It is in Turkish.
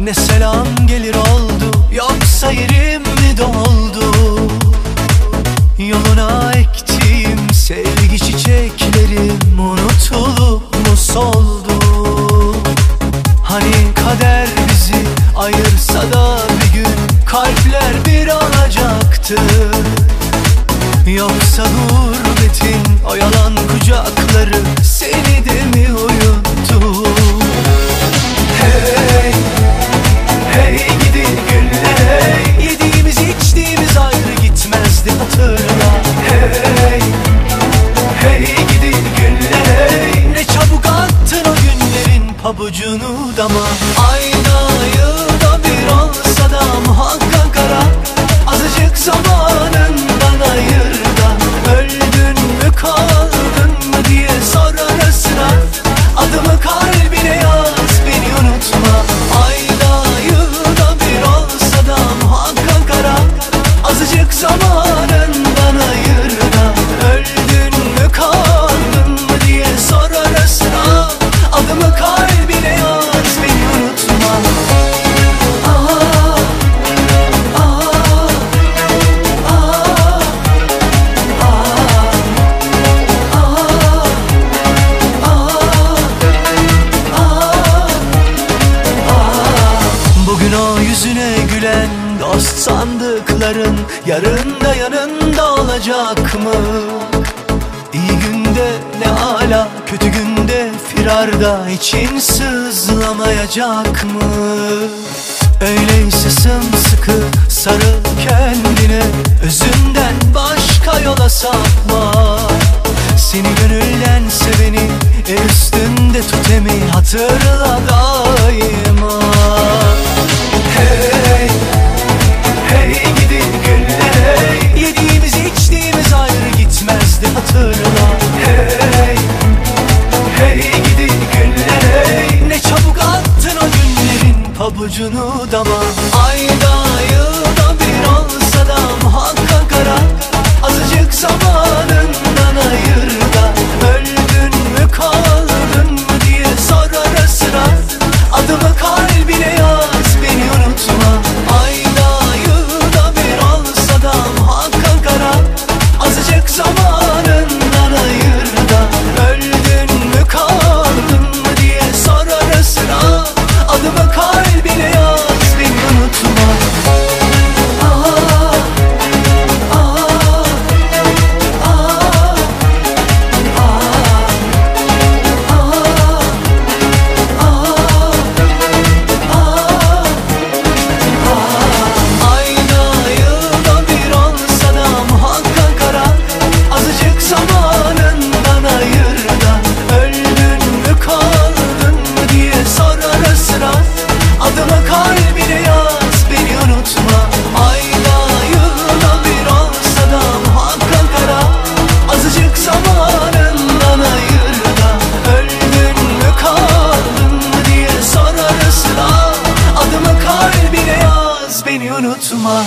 Ne selam gelir oldu Yoksa yerim mi doldu? Yoluna ektiğim sevgi çiçeklerim Unutulup mu soldu? Hani kader bizi ayırsa da bir gün Kalpler bir olacaktı. Yoksa gurbetin oyalağı pabucunu dama. Aynayı da bir olsa da muhakkak ara. Azıcık zamanından ayır. Dost sandıkların yarın da yanında olacak mı? İyi günde ne ala, kötü günde firarda için sızlamayacak mı? Öyleyse sımsıkı sarıl kendine Özünden başka yola sapma Seni gönülden seveni El üstünde tut emi hatırla daima dama Ayda yılda bir olsa da muhakkak ara Azıcık zamanından ayır. beni unutma.